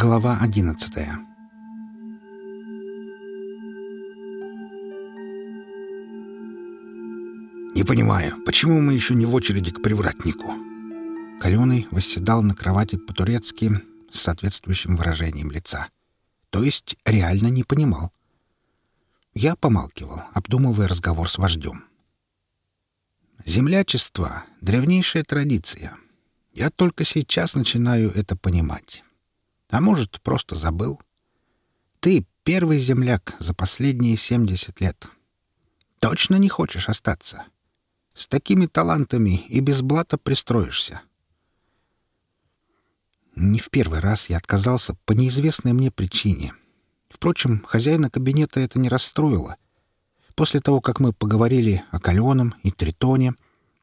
Глава одиннадцатая «Не понимаю, почему мы еще не в очереди к привратнику?» Каленый восседал на кровати по-турецки с соответствующим выражением лица. То есть реально не понимал. Я помалкивал, обдумывая разговор с вождем. Землячество — древнейшая традиция. Я только сейчас начинаю это понимать. А может, просто забыл. Ты первый земляк за последние семьдесят лет. Точно не хочешь остаться? С такими талантами и без блата пристроишься. Не в первый раз я отказался по неизвестной мне причине. Впрочем, хозяина кабинета это не расстроило. После того, как мы поговорили о Каленом и Тритоне,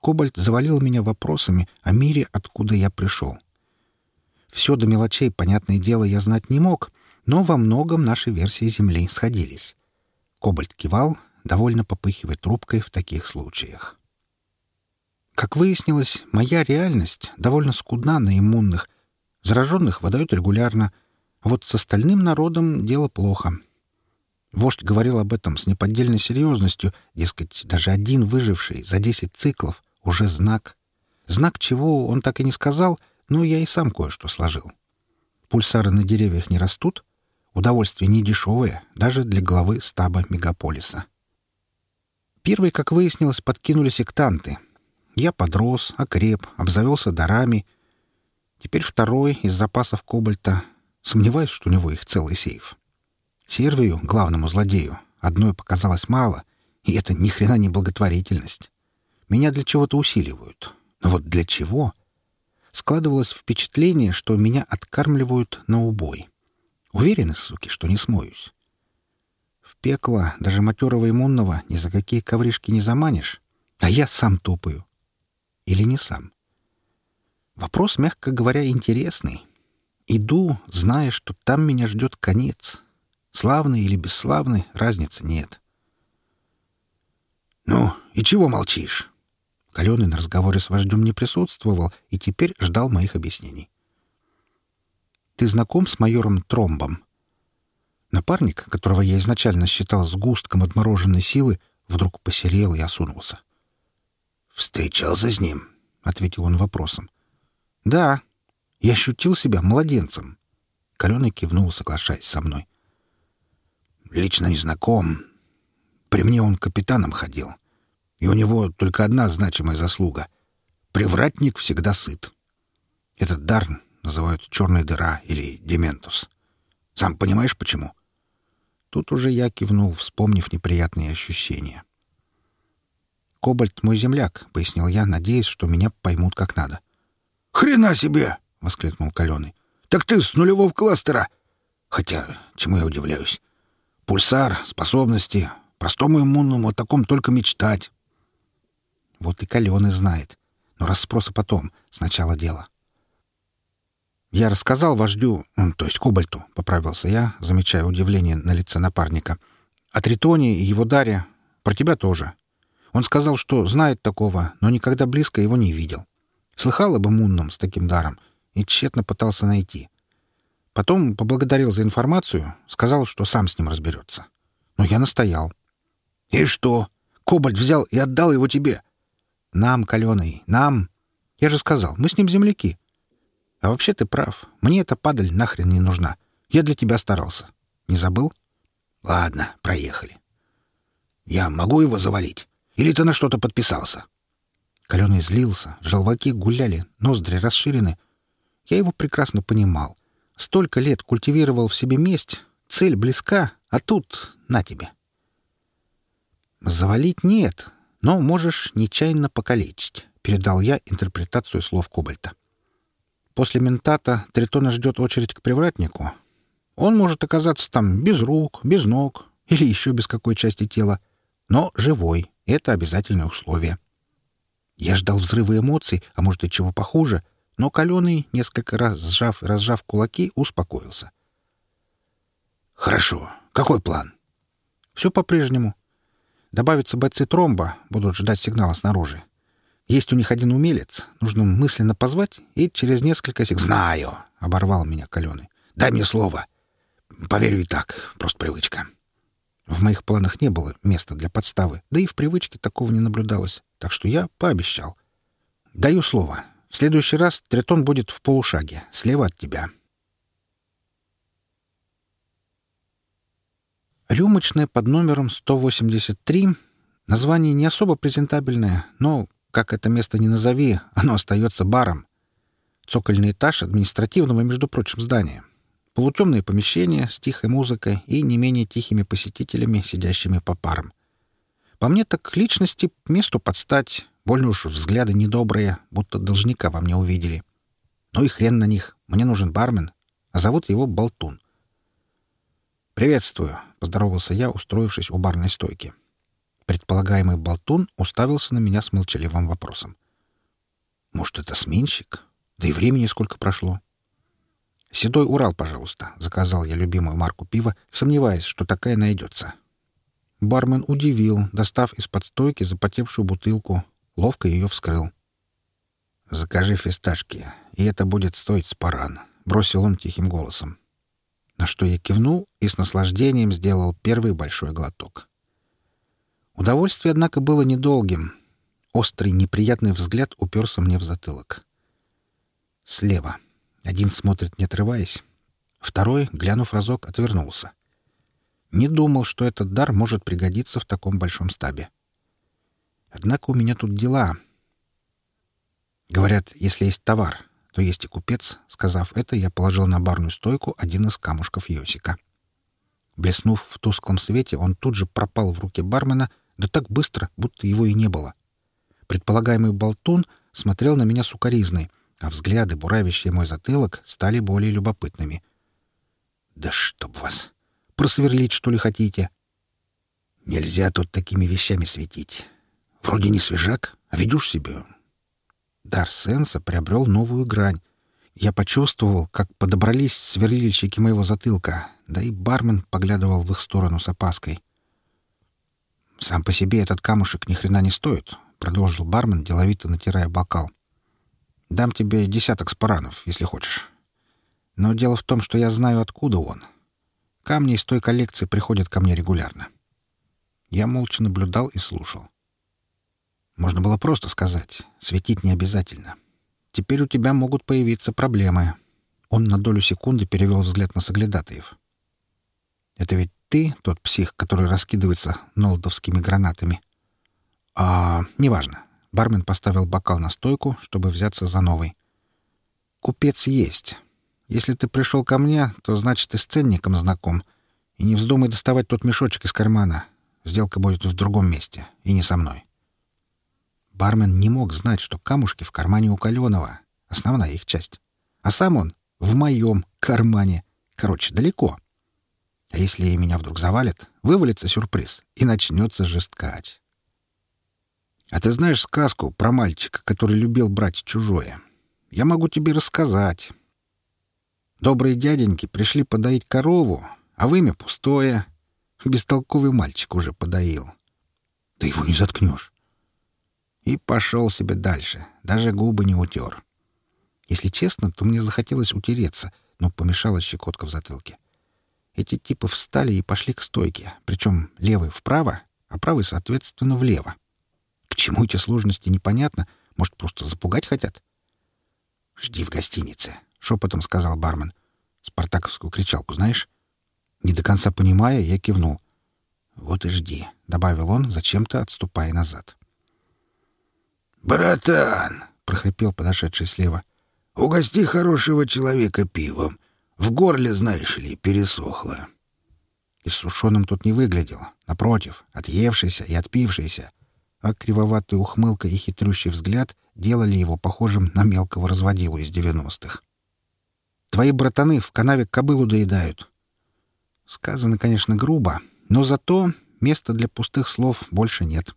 Кобальт завалил меня вопросами о мире, откуда я пришел. Все до мелочей, понятное дело, я знать не мог, но во многом наши версии Земли сходились. Кобальт кивал, довольно попыхивая трубкой в таких случаях. Как выяснилось, моя реальность довольно скудна на иммунных. Зараженных выдают регулярно, а вот с остальным народом дело плохо. Вождь говорил об этом с неподдельной серьезностью, дескать, даже один выживший за десять циклов уже знак. Знак чего он так и не сказал, но я и сам кое-что сложил. Пульсары на деревьях не растут, удовольствие не дешевое, даже для главы стаба мегаполиса. Первые, как выяснилось, подкинули сектанты — я подрос, окреп, обзавелся дарами. Теперь второй из запасов кобальта. Сомневаюсь, что у него их целый сейф. Сервию, главному злодею, одной показалось мало, и это ни хрена не благотворительность. Меня для чего-то усиливают. Но вот для чего? Складывалось впечатление, что меня откармливают на убой. Уверены, суки, что не смоюсь. В пекло даже матерого иммунного ни за какие ковришки не заманишь, а я сам топаю или не сам? Вопрос, мягко говоря, интересный. Иду, зная, что там меня ждет конец. Славный или бесславный, разницы нет. «Ну, и чего молчишь?» Каленый на разговоре с вождем не присутствовал и теперь ждал моих объяснений. «Ты знаком с майором Тромбом?» Напарник, которого я изначально считал сгустком отмороженной силы, вдруг посерел и осунулся. «Встречался с ним?» — ответил он вопросом. «Да. Я ощутил себя младенцем». Каленый кивнул, соглашаясь со мной. «Лично не знаком. При мне он капитаном ходил. И у него только одна значимая заслуга. Привратник всегда сыт. Этот дар называют «черная дыра» или «дементус». Сам понимаешь, почему?» Тут уже я кивнул, вспомнив неприятные ощущения. — Кобальт мой земляк», — пояснил я, надеясь, что меня поймут как надо. «Хрена себе!» — воскликнул Каленый. «Так ты с нулевого кластера!» «Хотя, чему я удивляюсь? Пульсар, способности, простому иммунному о таком только мечтать». Вот и Каленый знает. Но расспросы потом, сначала дело. Я рассказал вождю, то есть Кобальту, — поправился я, замечая удивление на лице напарника, — о Тритоне и его даре, про тебя тоже. Он сказал, что знает такого, но никогда близко его не видел. Слыхал об иммунном с таким даром и тщетно пытался найти. Потом поблагодарил за информацию, сказал, что сам с ним разберется. Но я настоял. «И что? Кобальт взял и отдал его тебе?» «Нам, Каленый, нам!» «Я же сказал, мы с ним земляки». «А вообще ты прав. Мне эта падаль нахрен не нужна. Я для тебя старался. Не забыл?» «Ладно, проехали». «Я могу его завалить?» Или ты на что-то подписался?» Каленый злился, желваки гуляли, ноздри расширены. Я его прекрасно понимал. Столько лет культивировал в себе месть, цель близка, а тут — на тебе. «Завалить нет, но можешь нечаянно покалечить», — передал я интерпретацию слов Кобальта. «После ментата Тритона ждет очередь к привратнику. Он может оказаться там без рук, без ног или еще без какой части тела, но живой, это обязательное условие. Я ждал взрыва эмоций, а может и чего похуже, но Каленый, несколько раз сжав и разжав кулаки, успокоился. «Хорошо. Какой план?» «Все по-прежнему. Добавятся бойцы тромба, будут ждать сигнала снаружи. Есть у них один умелец. Нужно мысленно позвать и через несколько сек... «Знаю!» — оборвал меня Каленый. Дай мне слово. Поверю и так. Просто привычка. В моих планах не было места для подставы, да и в привычке такого не наблюдалось, так что я пообещал. Даю слово. В следующий раз Тритон будет в полушаге, слева от тебя. Рюмочная под номером 183. Название не особо презентабельное, но, как это место не назови, оно остается баром. Цокольный этаж административного, между прочим, здания. Полутемное помещение с тихой музыкой и не менее тихими посетителями, сидящими по парам. По мне так личности месту подстать, больно уж взгляды недобрые, будто должника во мне увидели. Ну и хрен на них, мне нужен бармен, а зовут его Болтун. «Приветствую», — поздоровался я, устроившись у барной стойки. Предполагаемый болтун уставился на меня с молчаливым вопросом. «Может, это сменщик? Да и времени сколько прошло». «Седой Урал, пожалуйста», — заказал я любимую марку пива, сомневаясь, что такая найдется. Бармен удивил, достав из-под стойки запотевшую бутылку, ловко ее вскрыл. «Закажи фисташки, и это будет стоить спаран», — бросил он тихим голосом на что я кивнул и с наслаждением сделал первый большой глоток. Удовольствие, однако, было недолгим. Острый, неприятный взгляд уперся мне в затылок. Слева. Один смотрит, не отрываясь. Второй, глянув разок, отвернулся. Не думал, что этот дар может пригодиться в таком большом стабе. Однако у меня тут дела. Говорят, если есть товар, то есть и купец. Сказав это, я положил на барную стойку один из камушков Йосика. Блеснув в тусклом свете, он тут же пропал в руки бармена, да так быстро, будто его и не было. Предполагаемый болтун смотрел на меня сукоризной, а взгляды, буравящие мой затылок, стали более любопытными. «Да чтоб вас! Просверлить, что ли, хотите?» «Нельзя тут такими вещами светить. Вроде не свежак, а ведешь себе Дар сенса приобрел новую грань. Я почувствовал, как подобрались сверлильщики моего затылка, да и бармен поглядывал в их сторону с опаской. «Сам по себе этот камушек ни хрена не стоит», — продолжил бармен, деловито натирая бокал. «Дам тебе десяток спаранов, если хочешь. Но дело в том, что я знаю, откуда он. Камни из той коллекции приходят ко мне регулярно». Я молча наблюдал и слушал. Можно было просто сказать. Светить не обязательно. Теперь у тебя могут появиться проблемы. Он на долю секунды перевел взгляд на соглядатаев. Это ведь ты тот псих, который раскидывается нолдовскими гранатами? А, неважно. Бармен поставил бокал на стойку, чтобы взяться за новый. Купец есть. Если ты пришел ко мне, то значит ты с ценником знаком. И не вздумай доставать тот мешочек из кармана. Сделка будет в другом месте, и не со мной. Бармен не мог знать, что камушки в кармане у Каленова. Основная их часть. А сам он в моем кармане. Короче, далеко. А если меня вдруг завалит, вывалится сюрприз, и начнется жесткать. А ты знаешь сказку про мальчика, который любил брать чужое? Я могу тебе рассказать. Добрые дяденьки пришли подоить корову, а вымя пустое. Бестолковый мальчик уже подоил. Да его не заткнешь и пошел себе дальше, даже губы не утер. Если честно, то мне захотелось утереться, но помешала щекотка в затылке. Эти типы встали и пошли к стойке, причем левый вправо, а правый, соответственно, влево. К чему эти сложности, непонятно. Может, просто запугать хотят? «Жди в гостинице», — шепотом сказал бармен. «Спартаковскую кричалку знаешь?» Не до конца понимая, я кивнул. «Вот и жди», — добавил он, зачем-то отступая назад. «Братан!» — прохрипел подошедший слева. «Угости хорошего человека пивом. В горле, знаешь ли, пересохло». Иссушенным тут не выглядел. Напротив, отъевшийся и отпившийся. А кривоватая ухмылка и хитрющий взгляд делали его похожим на мелкого разводилу из девяностых. «Твои братаны в канаве кобылу доедают». Сказано, конечно, грубо, но зато места для пустых слов больше нет.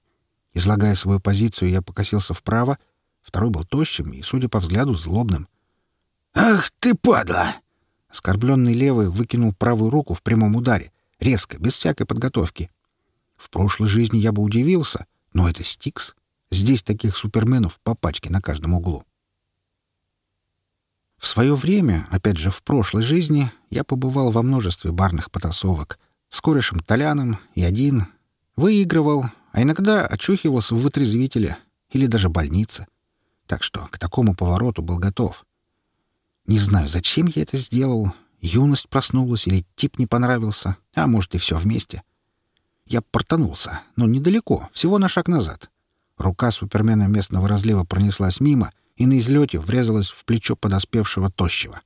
Излагая свою позицию, я покосился вправо. Второй был тощим и, судя по взгляду, злобным. «Ах ты, падла!» Оскорбленный левый выкинул правую руку в прямом ударе, резко, без всякой подготовки. В прошлой жизни я бы удивился, но это Стикс. Здесь таких суперменов по пачке на каждом углу. В свое время, опять же, в прошлой жизни, я побывал во множестве барных потасовок. С корешем Толяном и один. Выигрывал, а иногда очухивался в вытрезвителе или даже больнице. Так что к такому повороту был готов. Не знаю, зачем я это сделал. Юность проснулась или тип не понравился, а может и все вместе. Я портанулся, но недалеко, всего на шаг назад. Рука супермена местного разлива пронеслась мимо и на излете врезалась в плечо подоспевшего тощего.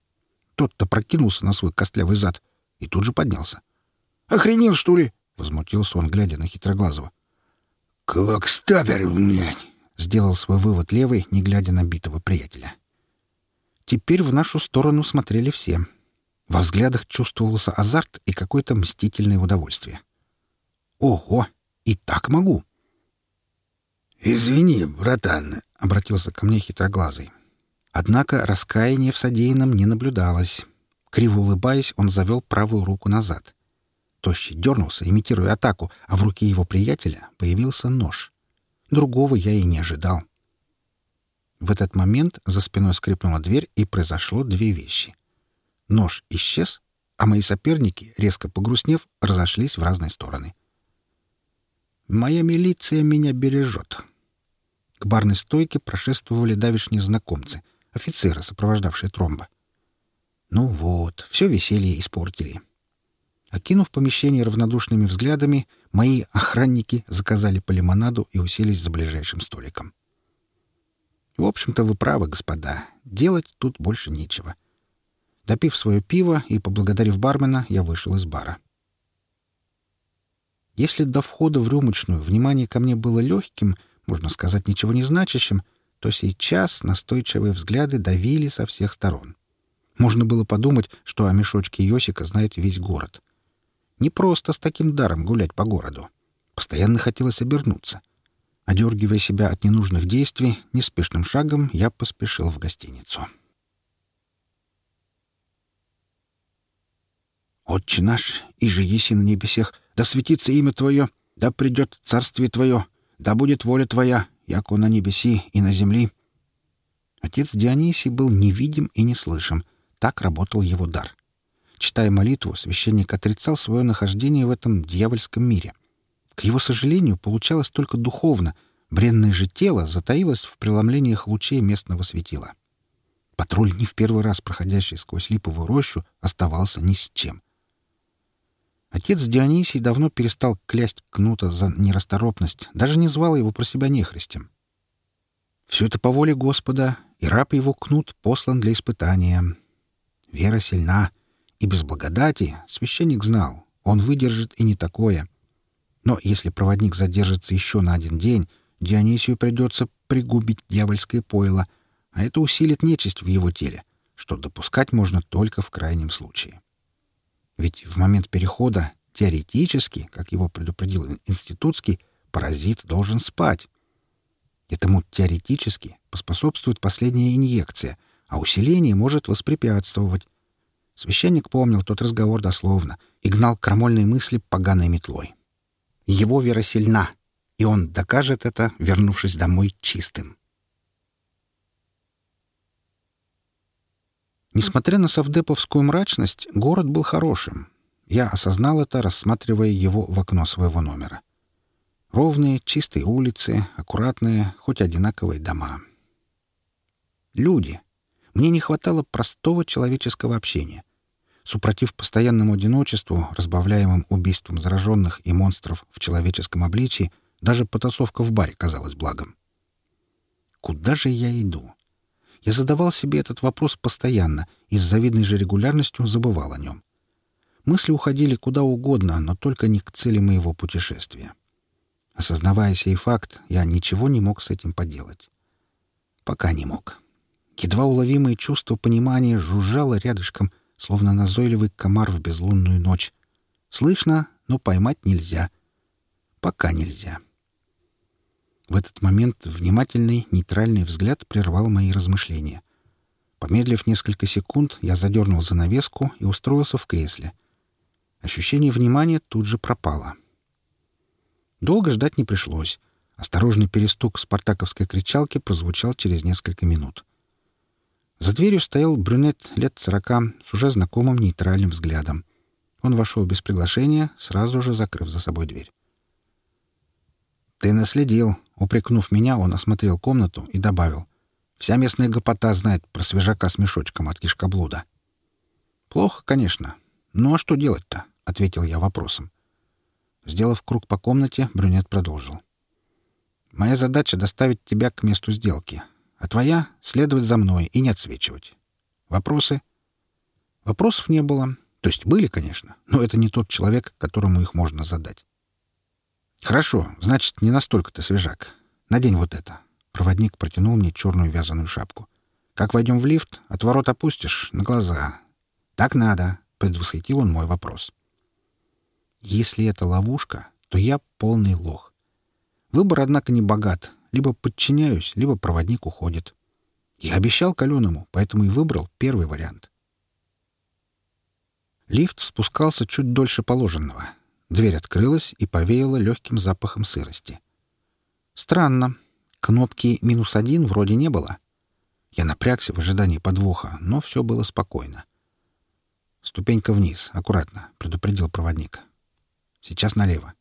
Тот-то прокинулся на свой костлявый зад и тут же поднялся. «Охренел, что ли?» — возмутился он, глядя на хитроглазого. «Клокстапер, блядь!» — сделал свой вывод левый, не глядя на битого приятеля. Теперь в нашу сторону смотрели все. Во взглядах чувствовался азарт и какое-то мстительное удовольствие. «Ого! И так могу!» «Извини, братан», — обратился ко мне хитроглазый. Однако раскаяния в содеянном не наблюдалось. Криво улыбаясь, он завел правую руку назад. Тощий дернулся, имитируя атаку, а в руке его приятеля появился нож. Другого я и не ожидал. В этот момент за спиной скрипнула дверь, и произошло две вещи. Нож исчез, а мои соперники, резко погрустнев, разошлись в разные стороны. «Моя милиция меня бережет», к барной стойке прошествовали давишние знакомцы, офицеры, сопровождавшие тромба. Ну вот, все веселье испортили. Окинув помещение равнодушными взглядами, мои охранники заказали по лимонаду и уселись за ближайшим столиком. В общем-то, вы правы, господа. Делать тут больше нечего. Допив свое пиво и поблагодарив бармена, я вышел из бара. Если до входа в рюмочную внимание ко мне было легким — можно сказать, ничего не значащим, то сейчас настойчивые взгляды давили со всех сторон. Можно было подумать, что о мешочке Йосика знает весь город. Не просто с таким даром гулять по городу. Постоянно хотелось обернуться. Одергивая себя от ненужных действий, неспешным шагом я поспешил в гостиницу. «Отче наш, и же еси на небесех, да светится имя Твое, да придет царствие Твое, да будет воля твоя, яко на небеси и на земли». Отец Дионисий был невидим и неслышим. Так работал его дар. Читая молитву, священник отрицал свое нахождение в этом дьявольском мире. К его сожалению, получалось только духовно. Бренное же тело затаилось в преломлениях лучей местного светила. Патруль, не в первый раз проходящий сквозь липовую рощу, оставался ни с чем. Отец Дионисий давно перестал клясть Кнута за нерасторопность, даже не звал его про себя нехристем. Все это по воле Господа, и раб его Кнут послан для испытания. Вера сильна, и без благодати священник знал, он выдержит и не такое. Но если проводник задержится еще на один день, Дионисию придется пригубить дьявольское пойло, а это усилит нечисть в его теле, что допускать можно только в крайнем случае. Ведь в момент перехода теоретически, как его предупредил институтский, паразит должен спать. Этому теоретически поспособствует последняя инъекция, а усиление может воспрепятствовать. Священник помнил тот разговор дословно и гнал крамольные мысли поганой метлой. Его вера сильна, и он докажет это, вернувшись домой чистым. Несмотря на совдеповскую мрачность, город был хорошим. Я осознал это, рассматривая его в окно своего номера. Ровные, чистые улицы, аккуратные, хоть одинаковые дома. Люди. Мне не хватало простого человеческого общения. Супротив постоянному одиночеству, разбавляемым убийством зараженных и монстров в человеческом обличии, даже потасовка в баре казалась благом. Куда же я иду? Я задавал себе этот вопрос постоянно и с завидной же регулярностью забывал о нем. Мысли уходили куда угодно, но только не к цели моего путешествия. Осознавая сей факт, я ничего не мог с этим поделать. Пока не мог. Едва уловимое чувство понимания жужжало рядышком, словно назойливый комар в безлунную ночь. Слышно, но поймать нельзя. Пока нельзя. В этот момент внимательный, нейтральный взгляд прервал мои размышления. Помедлив несколько секунд, я задернул занавеску и устроился в кресле. Ощущение внимания тут же пропало. Долго ждать не пришлось. Осторожный перестук спартаковской кричалки прозвучал через несколько минут. За дверью стоял брюнет лет сорока с уже знакомым нейтральным взглядом. Он вошел без приглашения, сразу же закрыв за собой дверь. «Ты наследил!» — упрекнув меня, он осмотрел комнату и добавил. «Вся местная гопота знает про свежака с мешочком от кишкоблуда». «Плохо, конечно. Ну а что делать-то?» — ответил я вопросом. Сделав круг по комнате, брюнет продолжил. «Моя задача — доставить тебя к месту сделки, а твоя — следовать за мной и не отсвечивать. Вопросы?» Вопросов не было. То есть были, конечно, но это не тот человек, которому их можно задать. «Хорошо, значит, не настолько ты свежак. Надень вот это». Проводник протянул мне черную вязаную шапку. «Как войдем в лифт, отворот опустишь на глаза. Так надо», — предвосхитил он мой вопрос. Если это ловушка, то я полный лох. Выбор, однако, не богат. Либо подчиняюсь, либо проводник уходит. Я обещал Каленому, поэтому и выбрал первый вариант. Лифт спускался чуть дольше положенного. Дверь открылась и повеяла легким запахом сырости. Странно. Кнопки «минус один» вроде не было. Я напрягся в ожидании подвоха, но все было спокойно. «Ступенька вниз, аккуратно», — предупредил проводник. Сейчас налево.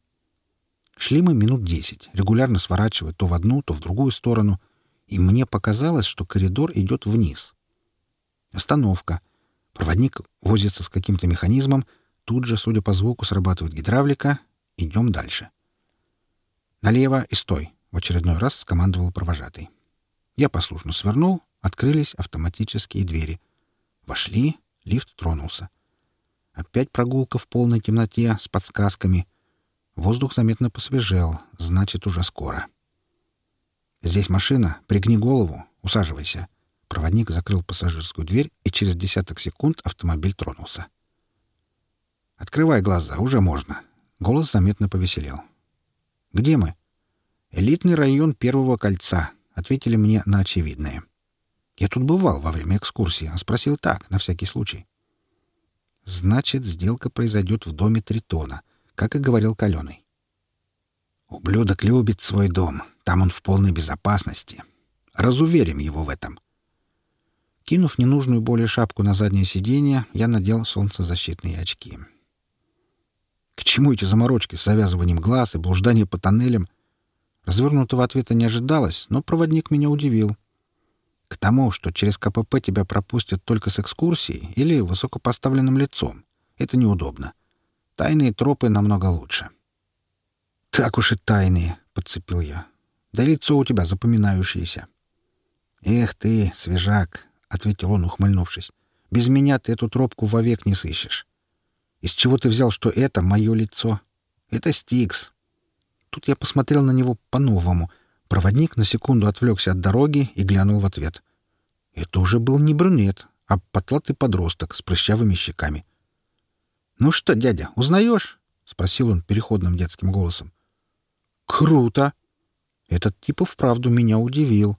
Шли мы минут десять, регулярно сворачивая то в одну, то в другую сторону, и мне показалось, что коридор идет вниз. Остановка. Проводник возится с каким-то механизмом, тут же, судя по звуку, срабатывает гидравлика. Идем дальше. «Налево и стой!» — в очередной раз скомандовал провожатый. Я послушно свернул, открылись автоматические двери. Вошли, лифт тронулся. Опять прогулка в полной темноте с подсказками. Воздух заметно посвежел, значит, уже скоро. «Здесь машина. Пригни голову. Усаживайся». Проводник закрыл пассажирскую дверь, и через десяток секунд автомобиль тронулся. «Открывай глаза, уже можно». Голос заметно повеселел. «Где мы?» «Элитный район Первого кольца», — ответили мне на очевидное. Я тут бывал во время экскурсии, а спросил так, на всякий случай. Значит, сделка произойдет в доме Тритона, как и говорил Каленый. Ублюдок любит свой дом. Там он в полной безопасности. Разуверим его в этом. Кинув ненужную более шапку на заднее сиденье, я надел солнцезащитные очки. К чему эти заморочки с завязыванием глаз и блуждание по тоннелям? Развернутого ответа не ожидалось, но проводник меня удивил. К тому, что через КПП тебя пропустят только с экскурсией или высокопоставленным лицом. Это неудобно. Тайные тропы намного лучше. «Так уж и тайные», — подцепил я. «Да лицо у тебя запоминающееся». «Эх ты, свежак», — ответил он, ухмыльнувшись. «Без меня ты эту тропку вовек не сыщешь. Из чего ты взял, что это мое лицо? Это Стикс». Тут я посмотрел на него по-новому — Проводник на секунду отвлекся от дороги и глянул в ответ. Это уже был не брюнет, а потлатый подросток с прыщавыми щеками. «Ну что, дядя, узнаешь?» — спросил он переходным детским голосом. «Круто!» Этот тип и вправду меня удивил.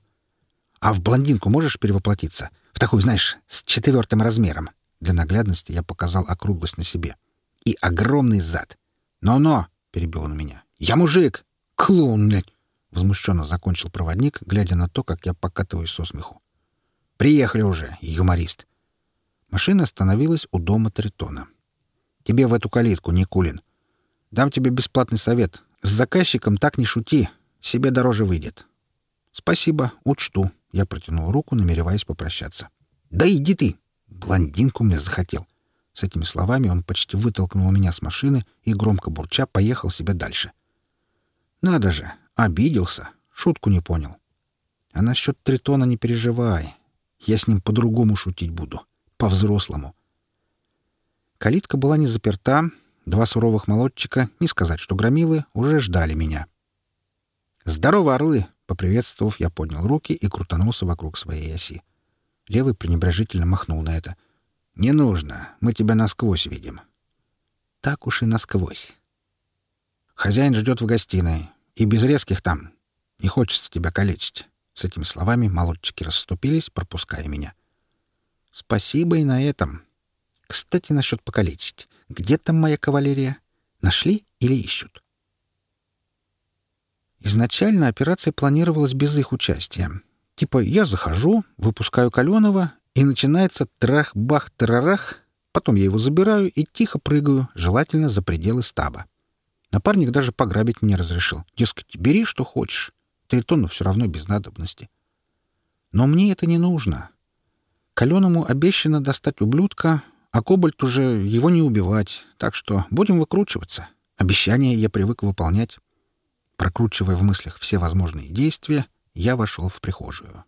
«А в блондинку можешь перевоплотиться? В такую, знаешь, с четвертым размером?» Для наглядности я показал округлость на себе. «И огромный зад!» «Но-но!» — перебил он меня. «Я мужик!» «Клоун! Возмущенно закончил проводник, глядя на то, как я покатываюсь со смеху. «Приехали уже, юморист!» Машина остановилась у дома Тритона. «Тебе в эту калитку, Никулин. Дам тебе бесплатный совет. С заказчиком так не шути. Себе дороже выйдет». «Спасибо, учту». Я протянул руку, намереваясь попрощаться. «Да иди ты!» Блондинку мне захотел. С этими словами он почти вытолкнул меня с машины и, громко бурча, поехал себе дальше. «Надо же! Обиделся. Шутку не понял. А насчет Тритона не переживай. Я с ним по-другому шутить буду. По-взрослому. Калитка была не заперта. Два суровых молодчика, не сказать, что громилы, уже ждали меня. «Здорово, орлы!» Поприветствовав, я поднял руки и крутанулся вокруг своей оси. Левый пренебрежительно махнул на это. «Не нужно. Мы тебя насквозь видим». «Так уж и насквозь». «Хозяин ждет в гостиной. И без резких там. Не хочется тебя калечить». С этими словами молодчики расступились, пропуская меня. «Спасибо и на этом. Кстати, насчет покалечить. Где там моя кавалерия? Нашли или ищут?» Изначально операция планировалась без их участия. Типа я захожу, выпускаю Каленова, И начинается трах-бах-тарарах, потом я его забираю и тихо прыгаю, желательно за пределы стаба. Напарник даже пограбить мне разрешил. Дескать, бери, что хочешь. Тритону все равно без надобности. Но мне это не нужно. Каленому обещано достать ублюдка, а Кобальт уже его не убивать, так что будем выкручиваться. Обещание я привык выполнять. Прокручивая в мыслях все возможные действия, я вошел в прихожую.